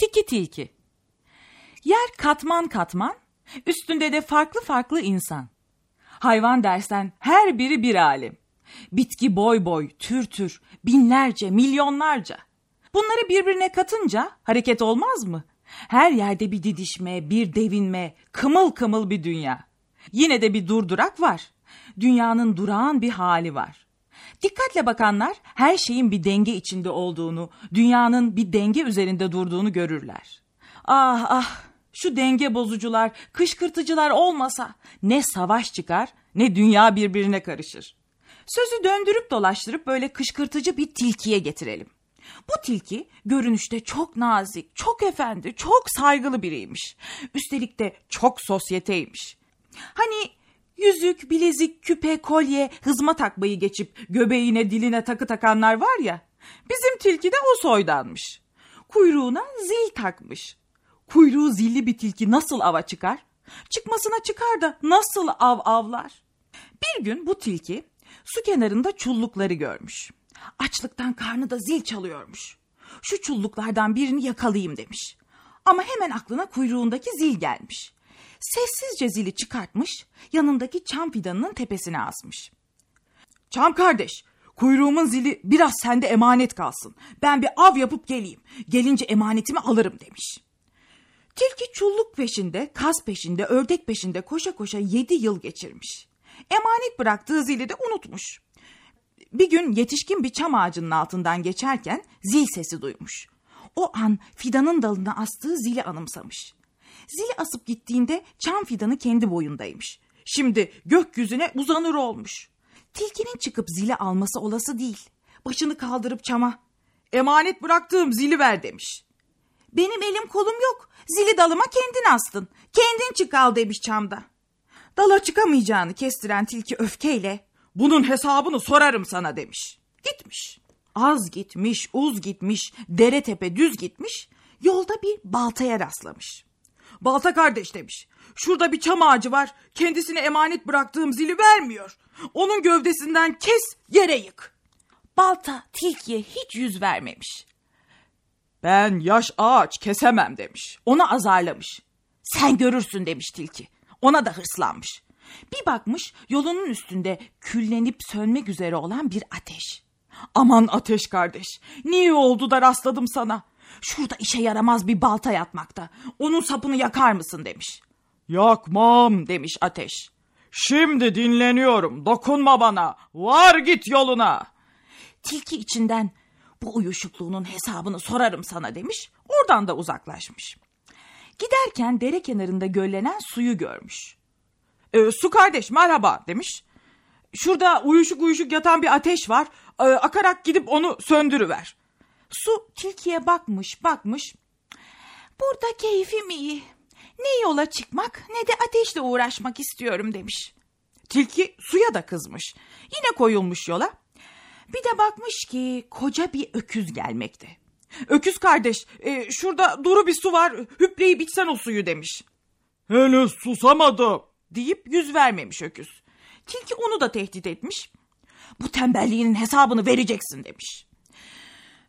Tiki tilki. Yer katman katman, üstünde de farklı farklı insan. Hayvan dersen her biri bir alim. Bitki boy boy, tür tür, binlerce, milyonlarca. Bunları birbirine katınca hareket olmaz mı? Her yerde bir didişme, bir devinme, kımıl kımıl bir dünya. Yine de bir durdurak var. Dünyanın durağan bir hali var. Dikkatle bakanlar her şeyin bir denge içinde olduğunu, dünyanın bir denge üzerinde durduğunu görürler. Ah ah şu denge bozucular, kışkırtıcılar olmasa ne savaş çıkar ne dünya birbirine karışır. Sözü döndürüp dolaştırıp böyle kışkırtıcı bir tilkiye getirelim. Bu tilki görünüşte çok nazik, çok efendi, çok saygılı biriymiş. Üstelik de çok sosyeteymiş. Hani yüzük, bilezik, küpe, kolye, hızma takmayı geçip göbeğine diline takı takanlar var ya. Bizim tilki de o soydanmış. Kuyruğuna zil takmış. Kuyruğu zilli bir tilki nasıl ava çıkar? Çıkmasına çıkar da nasıl av avlar? Bir gün bu tilki su kenarında çullukları görmüş. Açlıktan karnı da zil çalıyormuş. Şu çulluklardan birini yakalayayım demiş. Ama hemen aklına kuyruğundaki zil gelmiş. Sessizce zili çıkartmış, yanındaki çam fidanının tepesine asmış. Çam kardeş, kuyruğumun zili biraz sende emanet kalsın. Ben bir av yapıp geleyim. Gelince emanetimi alırım demiş. Tilki çulluk peşinde, kaz peşinde, ördek peşinde koşa koşa yedi yıl geçirmiş. Emanet bıraktığı zili de unutmuş. Bir gün yetişkin bir çam ağacının altından geçerken zil sesi duymuş. O an fidanın dalına astığı zili anımsamış. Zili asıp gittiğinde çam fidanı kendi boyundaymış. Şimdi gökyüzüne uzanır olmuş. Tilkinin çıkıp zili alması olası değil. Başını kaldırıp çama emanet bıraktığım zili ver demiş. Benim elim kolum yok. Zili dalıma kendin astın. Kendin çık al demiş çamda. Dala çıkamayacağını kestiren tilki öfkeyle bunun hesabını sorarım sana demiş. Gitmiş. Az gitmiş, uz gitmiş, dere tepe düz gitmiş. Yolda bir baltaya rastlamış. Balta kardeş demiş. Şurada bir çam ağacı var. Kendisine emanet bıraktığım zili vermiyor. Onun gövdesinden kes yere yık. Balta tilkiye hiç yüz vermemiş. Ben yaş ağaç kesemem demiş. Onu azarlamış. Sen görürsün demiş tilki. Ona da hırslanmış. Bir bakmış yolunun üstünde küllenip sönmek üzere olan bir ateş. Aman ateş kardeş, niye oldu da rastladım sana? Şurada işe yaramaz bir balta yatmakta. Onun sapını yakar mısın demiş. Yakmam demiş ateş. Şimdi dinleniyorum, dokunma bana, var git yoluna. Tilki içinden bu uyuşukluğunun hesabını sorarım sana demiş, oradan da uzaklaşmış. Giderken dere kenarında göllenen suyu görmüş. E, su kardeş merhaba demiş. Şurada uyuşuk uyuşuk yatan bir ateş var. E, akarak gidip onu söndürüver. Su tilkiye bakmış bakmış. Burada keyfim iyi. Ne yola çıkmak ne de ateşle uğraşmak istiyorum demiş. Tilki suya da kızmış. Yine koyulmuş yola. Bir de bakmış ki koca bir öküz gelmekte. Öküz kardeş e, şurada duru bir su var hüpleyip içsen o suyu demiş. Henüz susamadım deyip yüz vermemiş öküz. Tilki onu da tehdit etmiş. Bu tembelliğinin hesabını vereceksin demiş.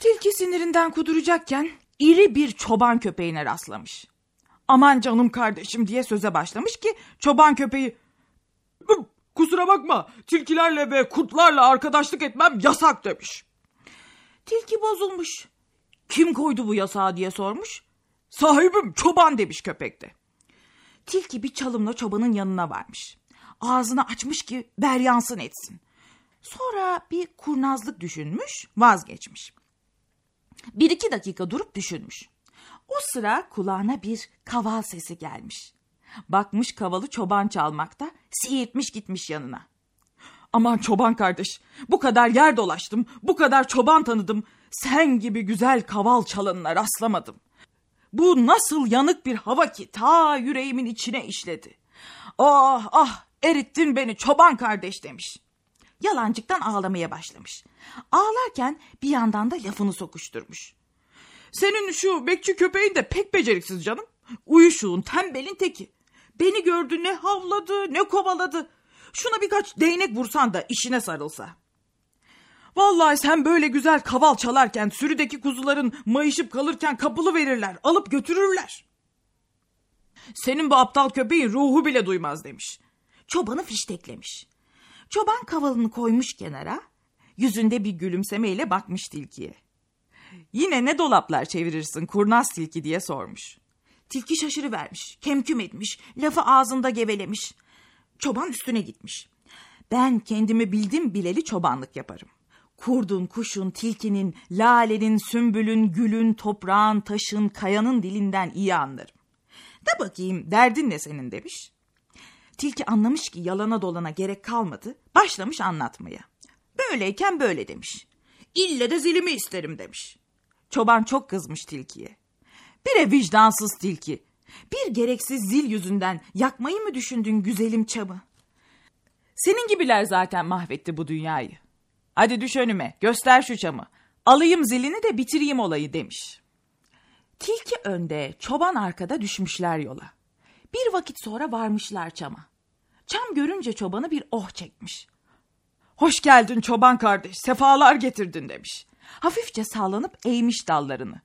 Tilki sinirinden kuduracakken iri bir çoban köpeğine rastlamış. Aman canım kardeşim diye söze başlamış ki çoban köpeği kusura bakma tilkilerle ve kurtlarla arkadaşlık etmem yasak demiş. Tilki bozulmuş. Kim koydu bu yasağı diye sormuş. Sahibim çoban demiş köpekte. Tilki bir çalımla çobanın yanına varmış. Ağzını açmış ki beryansın etsin. Sonra bir kurnazlık düşünmüş, vazgeçmiş. Bir iki dakika durup düşünmüş. O sıra kulağına bir kaval sesi gelmiş. Bakmış kavalı çoban çalmakta, siirtmiş gitmiş yanına. Aman çoban kardeş, bu kadar yer dolaştım, bu kadar çoban tanıdım. Sen gibi güzel kaval çalınına rastlamadım. Bu nasıl yanık bir hava ki ta yüreğimin içine işledi. Ah ah erittin beni çoban kardeş demiş. Yalancıktan ağlamaya başlamış. Ağlarken bir yandan da lafını sokuşturmuş. Senin şu bekçi köpeğin de pek beceriksiz canım. Uyuşuğun tembelin teki. Beni gördü ne havladı ne kovaladı. Şuna birkaç değnek vursan da işine sarılsa. Vallahi sen böyle güzel kaval çalarken sürüdeki kuzuların mayışıp kalırken kapılı verirler, alıp götürürler. Senin bu aptal köpeğin ruhu bile duymaz demiş. Çobanı fişteklemiş. Çoban kavalını koymuş kenara, yüzünde bir gülümsemeyle bakmış tilkiye. Yine ne dolaplar çevirirsin kurnaz tilki diye sormuş. Tilki şaşırıvermiş, kemküm etmiş, lafı ağzında gevelemiş. Çoban üstüne gitmiş. Ben kendimi bildim bileli çobanlık yaparım. Kurdun, kuşun, tilkinin, lalenin, sümbülün, gülün, toprağın, taşın, kayanın dilinden iyi anlarım. De bakayım derdin ne senin demiş. Tilki anlamış ki yalana dolana gerek kalmadı. Başlamış anlatmaya. Böyleyken böyle demiş. İlle de zilimi isterim demiş. Çoban çok kızmış tilkiye. Bire vicdansız tilki. Bir gereksiz zil yüzünden yakmayı mı düşündün güzelim çamı? Senin gibiler zaten mahvetti bu dünyayı. Hadi düş önüme, göster şu çamı. Alayım zilini de bitireyim olayı demiş. Tilki önde, çoban arkada düşmüşler yola. Bir vakit sonra varmışlar çama. Çam görünce çobanı bir oh çekmiş. Hoş geldin çoban kardeş, sefalar getirdin demiş. Hafifçe sallanıp eğmiş dallarını.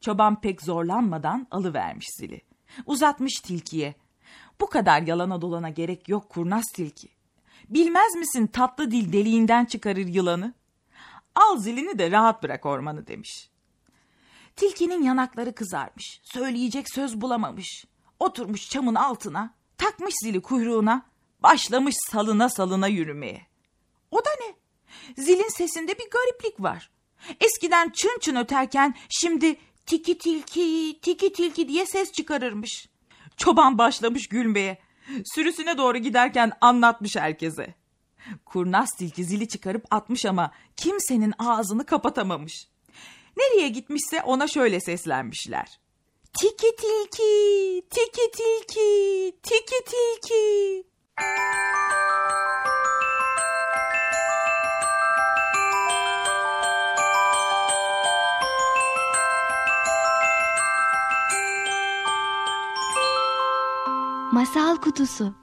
Çoban pek zorlanmadan alıvermiş zili. Uzatmış tilkiye. Bu kadar yalana dolana gerek yok kurnaz tilki. Bilmez misin tatlı dil deliğinden çıkarır yılanı? Al zilini de rahat bırak ormanı demiş. Tilkinin yanakları kızarmış. Söyleyecek söz bulamamış. Oturmuş çamın altına, takmış zili kuyruğuna, başlamış salına salına yürümeye. O da ne? Zilin sesinde bir gariplik var. Eskiden çın çın öterken şimdi tiki tilki, tiki tilki diye ses çıkarırmış. Çoban başlamış gülmeye. Sürüsüne doğru giderken anlatmış herkese. Kurnaz tilki zili çıkarıp atmış ama kimsenin ağzını kapatamamış. Nereye gitmişse ona şöyle seslenmişler. Tiki tilki, tiki tilki, tiki tilki. Masal Kutusu